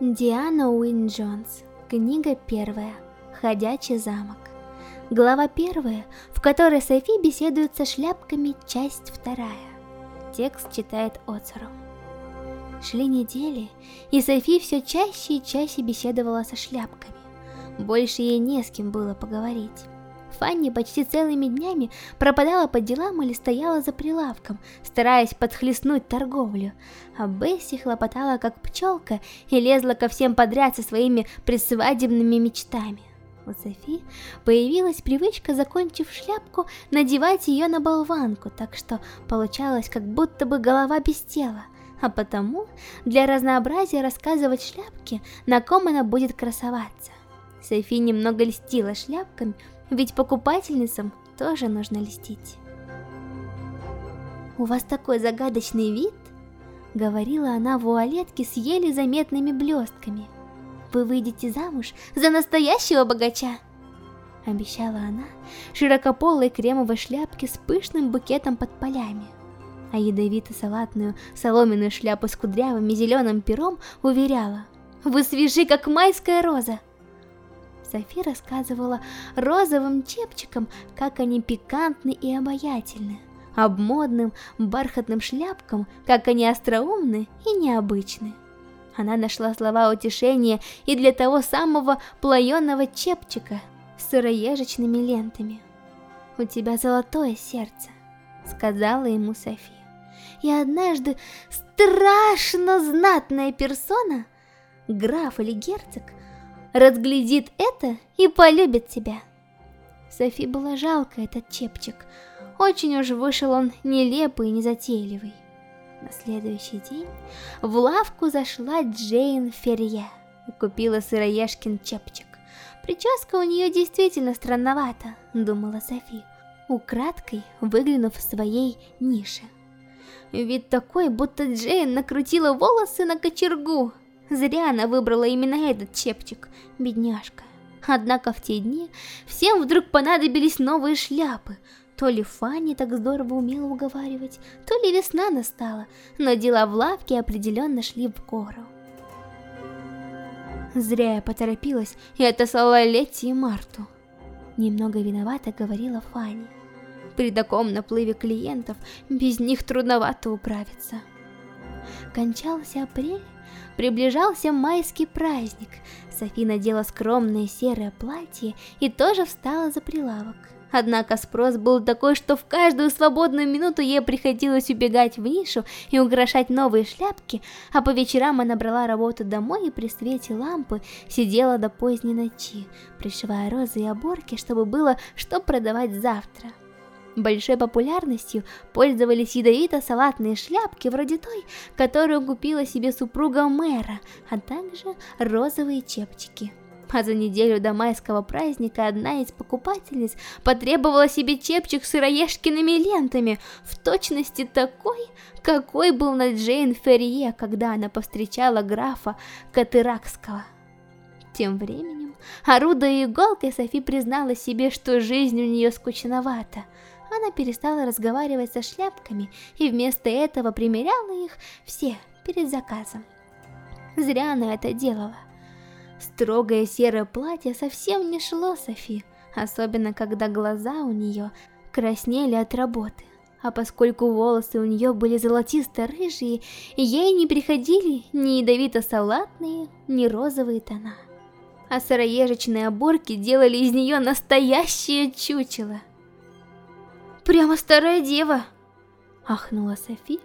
Диана Уин Джонс. Книга первая. Ходячий замок. Глава первая, в которой Софи беседует со шляпками, часть вторая. Текст читает Оцеру. Шли недели, и Софи все чаще и чаще беседовала со шляпками. Больше ей не с кем было поговорить. Фанни почти целыми днями пропадала по делам или стояла за прилавком, стараясь подхлестнуть торговлю, а Бесси хлопотала как пчелка и лезла ко всем подряд со своими предсвадебными мечтами. У Софи появилась привычка, закончив шляпку, надевать ее на болванку, так что получалось, как будто бы голова без тела, а потому для разнообразия рассказывать шляпке, на ком она будет красоваться. Софи немного льстила шляпками, ведь покупательницам тоже нужно льстить. «У вас такой загадочный вид», — говорила она в вуалетке с еле заметными блестками. «Вы выйдете замуж за настоящего богача!» Обещала она широкополой кремовой шляпке с пышным букетом под полями. А ядовито-салатную соломенную шляпу с кудрявым и зеленым пером уверяла «Вы свежи, как майская роза!» Софи рассказывала розовым чепчикам, как они пикантны и обаятельны, об модным бархатным шляпкам, как они остроумны и необычны. Она нашла слова утешения и для того самого плоеного чепчика с сыроежечными лентами. «У тебя золотое сердце», — сказала ему Софи. И однажды страшно знатная персона, граф или герцог, разглядит это и полюбит тебя. Софи было жалко этот чепчик. Очень уж вышел он нелепый и незатейливый. На следующий день в лавку зашла Джейн Ферье и купила сыроежкин чепчик. Прическа у нее действительно странновата, думала Софи, украдкой выглянув в своей нише. Вид такой, будто Джейн накрутила волосы на кочергу, Зря она выбрала именно этот чепчик, бедняжка. Однако в те дни всем вдруг понадобились новые шляпы. То ли Фанни так здорово умела уговаривать, то ли весна настала, но дела в лавке определенно шли в гору. Зря я поторопилась и отослала Летти и Марту. Немного виновата говорила Фанни. При таком наплыве клиентов без них трудновато управиться. Кончался апрель, Приближался майский праздник. Софи надела скромное серое платье и тоже встала за прилавок. Однако спрос был такой, что в каждую свободную минуту ей приходилось убегать в нишу и украшать новые шляпки, а по вечерам она брала работу домой и при свете лампы сидела до поздней ночи, пришивая розы и оборки, чтобы было что продавать завтра. Большой популярностью пользовались ядовито-салатные шляпки вроде той, которую купила себе супруга мэра, а также розовые чепчики. А за неделю до майского праздника одна из покупательниц потребовала себе чепчик с сыроежкиными лентами, в точности такой, какой был на Джейн Ферье, когда она повстречала графа Катыракского. Тем временем, орудуя иголкой, Софи признала себе, что жизнь у нее скучновата – она перестала разговаривать со шляпками и вместо этого примеряла их все перед заказом. Зря она это делала. Строгое серое платье совсем не шло Софи, особенно когда глаза у нее краснели от работы. А поскольку волосы у нее были золотисто-рыжие, ей не приходили ни ядовито-салатные, ни розовые тона. А сыроежечные оборки делали из нее настоящее чучело. Прямо старая дева!» Ахнула Софи.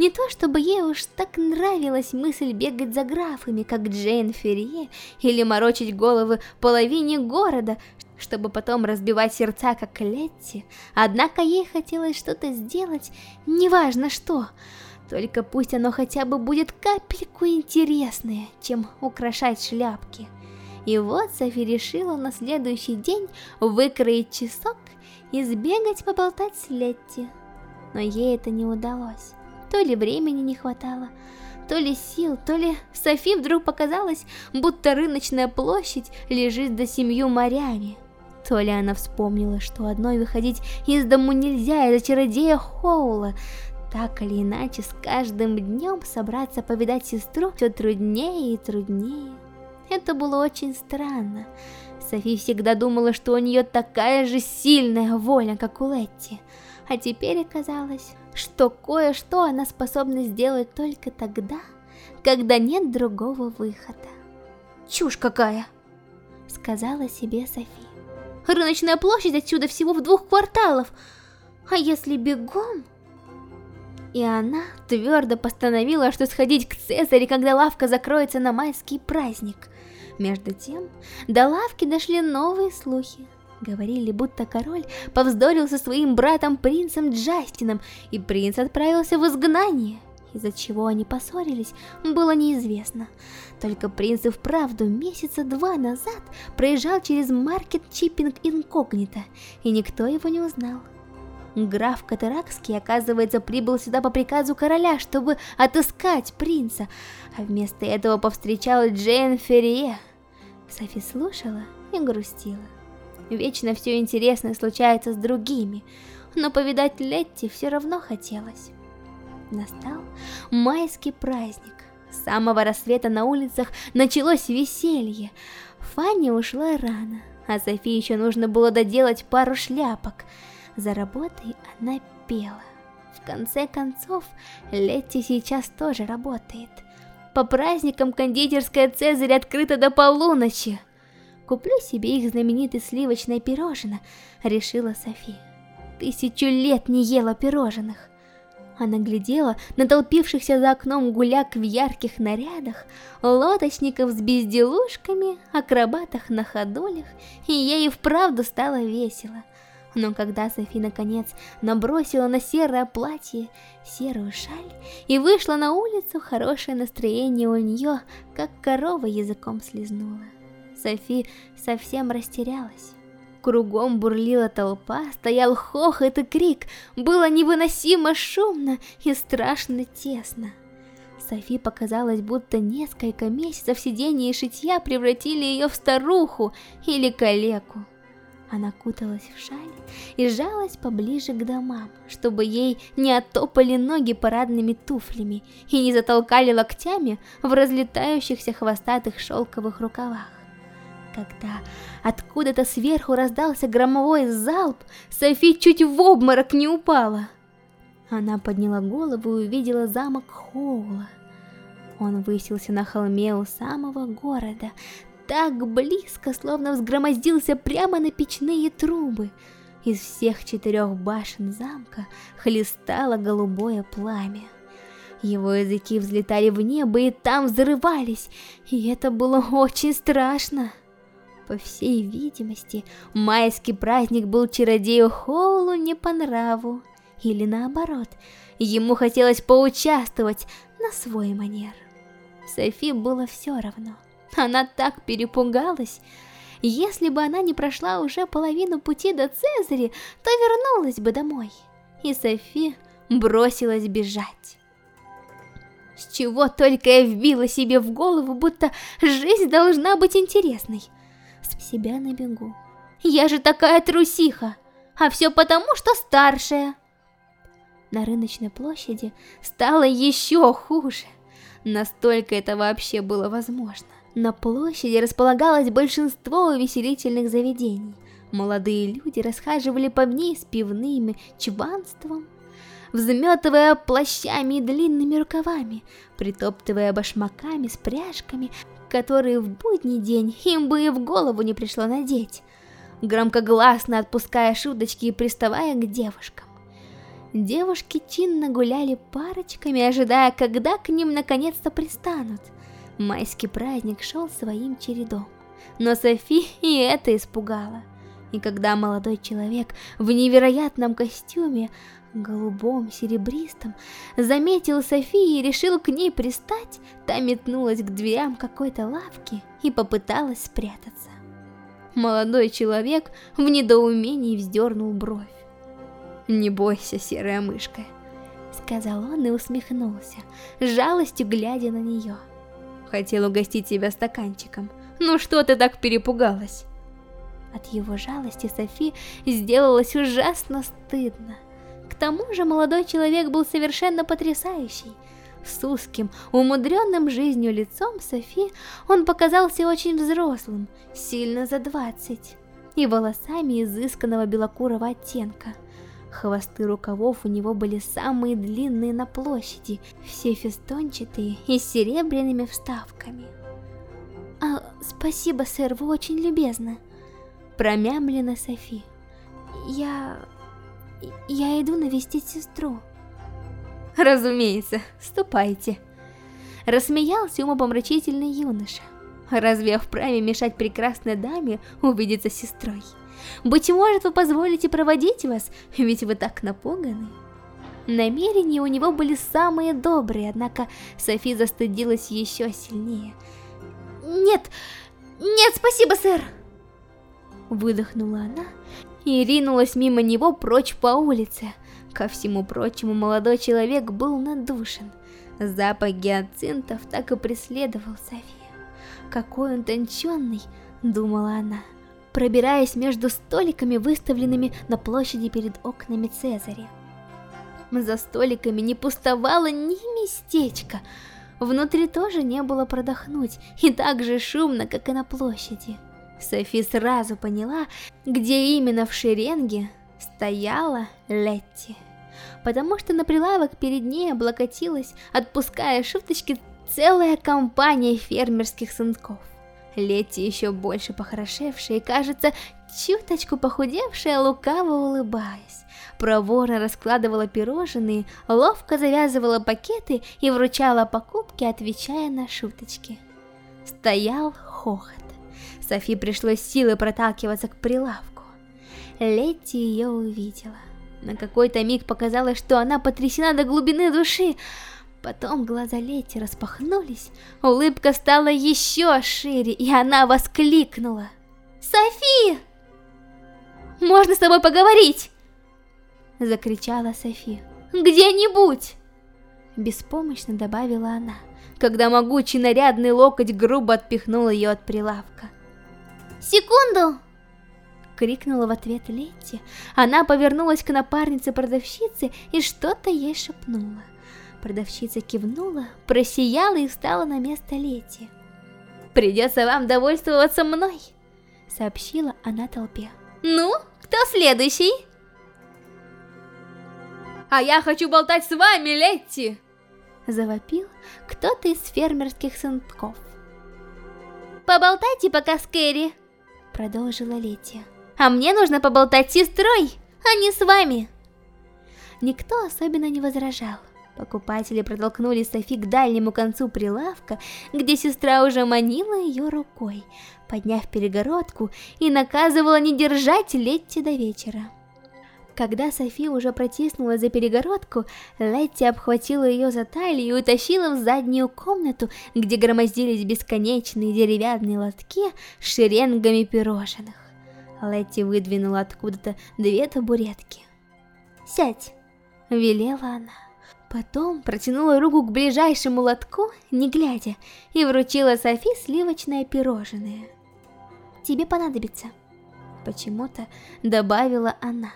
Не то чтобы ей уж так нравилась мысль бегать за графами, как Джейн Ферье, или морочить головы половине города, чтобы потом разбивать сердца, как Летти. Однако ей хотелось что-то сделать, неважно что, только пусть оно хотя бы будет капельку интересное, чем украшать шляпки. И вот Софи решила на следующий день выкроить часок и сбегать поболтать с Летти. Но ей это не удалось. То ли времени не хватало, то ли сил, то ли Софи вдруг показалось, будто рыночная площадь лежит до семью морями. То ли она вспомнила, что одной выходить из дому нельзя из-за чародея Хоула, Так или иначе, с каждым днем собраться повидать сестру все труднее и труднее. Это было очень странно. Софи всегда думала, что у нее такая же сильная воля, как у Летти. А теперь оказалось, что кое-что она способна сделать только тогда, когда нет другого выхода. «Чушь какая!» — сказала себе Софи. «Рыночная площадь отсюда всего в двух кварталов, а если бегом...» И она твердо постановила, что сходить к Цезаре, когда лавка закроется на майский праздник. Между тем, до лавки дошли новые слухи. Говорили, будто король повздорил со своим братом принцем Джастином, и принц отправился в изгнание. Из-за чего они поссорились, было неизвестно. Только принц и вправду месяца два назад проезжал через маркет Чиппинг Инкогнито, и никто его не узнал. Граф Катаракский, оказывается, прибыл сюда по приказу короля, чтобы отыскать принца, а вместо этого повстречал Джейн Феррие. Софи слушала и грустила. Вечно все интересное случается с другими, но повидать Летти все равно хотелось. Настал майский праздник. С самого рассвета на улицах началось веселье. Фанни ушла рано, а Софи еще нужно было доделать пару шляпок. За работой она пела. В конце концов, Летти сейчас тоже работает. По праздникам кондитерская Цезарь открыта до полуночи. Куплю себе их знаменитый сливочное пирожное, решила Софи. Тысячу лет не ела пирожных. Она глядела на толпившихся за окном гуляк в ярких нарядах, лодочников с безделушками, акробатах на ходулях, и ей вправду стало весело. Но когда Софи наконец набросила на серое платье серую шаль и вышла на улицу, хорошее настроение у нее, как корова языком слезнула. Софи совсем растерялась. Кругом бурлила толпа, стоял хохот и крик, было невыносимо шумно и страшно тесно. Софи показалось, будто несколько месяцев сидения и шитья превратили ее в старуху или калеку. Она куталась в шаль и жалась поближе к домам, чтобы ей не оттопали ноги парадными туфлями и не затолкали локтями в разлетающихся хвостатых шелковых рукавах. Когда откуда-то сверху раздался громовой залп, Софи чуть в обморок не упала. Она подняла голову и увидела замок Хоула. Он высился на холме у самого города, так близко, словно взгромоздился прямо на печные трубы. Из всех четырех башен замка хлестало голубое пламя. Его языки взлетали в небо и там взрывались, и это было очень страшно. По всей видимости, майский праздник был чародею Хоулу не по нраву. Или наоборот, ему хотелось поучаствовать на свой манер. Софи было все равно. Она так перепугалась. Если бы она не прошла уже половину пути до Цезаря, то вернулась бы домой. И Софи бросилась бежать. С чего только я вбила себе в голову, будто жизнь должна быть интересной себя на бегу. Я же такая трусиха, а все потому, что старшая. На рыночной площади стало еще хуже. Настолько это вообще было возможно. На площади располагалось большинство увеселительных заведений. Молодые люди расхаживали по ней с пивными чванством, взметывая плащами и длинными рукавами, притоптывая башмаками с пряжками, которые в будний день им бы и в голову не пришло надеть, громкогласно отпуская шуточки и приставая к девушкам. Девушки чинно гуляли парочками, ожидая, когда к ним наконец-то пристанут. Майский праздник шел своим чередом, но Софи и это испугало. И когда молодой человек в невероятном костюме голубом, серебристом, заметил Софии и решил к ней пристать, та метнулась к дверям какой-то лавки и попыталась спрятаться. Молодой человек в недоумении вздернул бровь. «Не бойся, серая мышка», — сказал он и усмехнулся, жалостью глядя на нее. «Хотел угостить тебя стаканчиком. Ну что ты так перепугалась?» От его жалости Софи сделалось ужасно стыдно. К тому же молодой человек был совершенно потрясающий. С узким, умудренным жизнью лицом Софи он показался очень взрослым, сильно за двадцать, и волосами изысканного белокурого оттенка. Хвосты рукавов у него были самые длинные на площади, все фестончатые и с серебряными вставками. «А, спасибо, сэр, вы очень любезны», — промямлена Софи. «Я... я иду навестить сестру». «Разумеется, ступайте», — рассмеялся умопомрачительный юноша. «Разве я вправе мешать прекрасной даме увидеться с сестрой? Быть может, вы позволите проводить вас, ведь вы так напуганы». Намерения у него были самые добрые, однако Софи застыдилась еще сильнее — нет, нет, спасибо, сэр. Выдохнула она и ринулась мимо него прочь по улице. Ко всему прочему, молодой человек был надушен. Запах гиацинтов так и преследовал Софию. Какой он тонченный, думала она, пробираясь между столиками, выставленными на площади перед окнами Цезаря. За столиками не пустовало ни местечка, Внутри тоже не было продохнуть, и так же шумно, как и на площади. Софи сразу поняла, где именно в шеренге стояла Летти. Потому что на прилавок перед ней облокотилась, отпуская шуточки, целая компания фермерских сынков. Летти еще больше похорошевшая и, кажется, чуточку похудевшая, лукаво улыбаясь проворно раскладывала пирожные, ловко завязывала пакеты и вручала покупки, отвечая на шуточки. Стоял хохот. Софи пришлось силой проталкиваться к прилавку. Летти ее увидела. На какой-то миг показалось, что она потрясена до глубины души. Потом глаза Летти распахнулись, улыбка стала еще шире, и она воскликнула. «Софи! Можно с тобой поговорить?» Закричала Софи. «Где-нибудь!» Беспомощно добавила она, когда могучий нарядный локоть грубо отпихнул ее от прилавка. «Секунду!» Крикнула в ответ Летти. Она повернулась к напарнице продавщицы и что-то ей шепнула. Продавщица кивнула, просияла и встала на место Летти. «Придется вам довольствоваться мной!» Сообщила она толпе. «Ну, кто следующий?» А я хочу болтать с вами, Летти!» Завопил кто-то из фермерских сынков. «Поболтайте пока с Кэрри!» Продолжила Летти. «А мне нужно поболтать с сестрой, а не с вами!» Никто особенно не возражал. Покупатели протолкнули Софи к дальнему концу прилавка, где сестра уже манила ее рукой, подняв перегородку и наказывала не держать Летти до вечера. Когда Софи уже протиснула за перегородку, Летти обхватила ее за талию и утащила в заднюю комнату, где громоздились бесконечные деревянные лотки с шеренгами пирожных. Летти выдвинула откуда-то две табуретки. «Сядь!» — велела она. Потом протянула руку к ближайшему лотку, не глядя, и вручила Софи сливочное пирожное. «Тебе понадобится», — почему-то добавила она.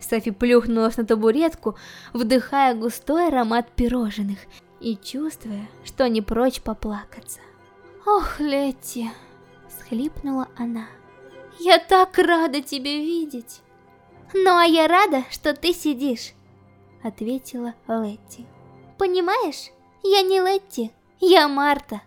Софи плюхнулась на табуретку, вдыхая густой аромат пирожных и чувствуя, что не прочь поплакаться. «Ох, Летти!» — схлипнула она. «Я так рада тебя видеть!» «Ну а я рада, что ты сидишь!» — ответила Летти. «Понимаешь, я не Летти, я Марта!»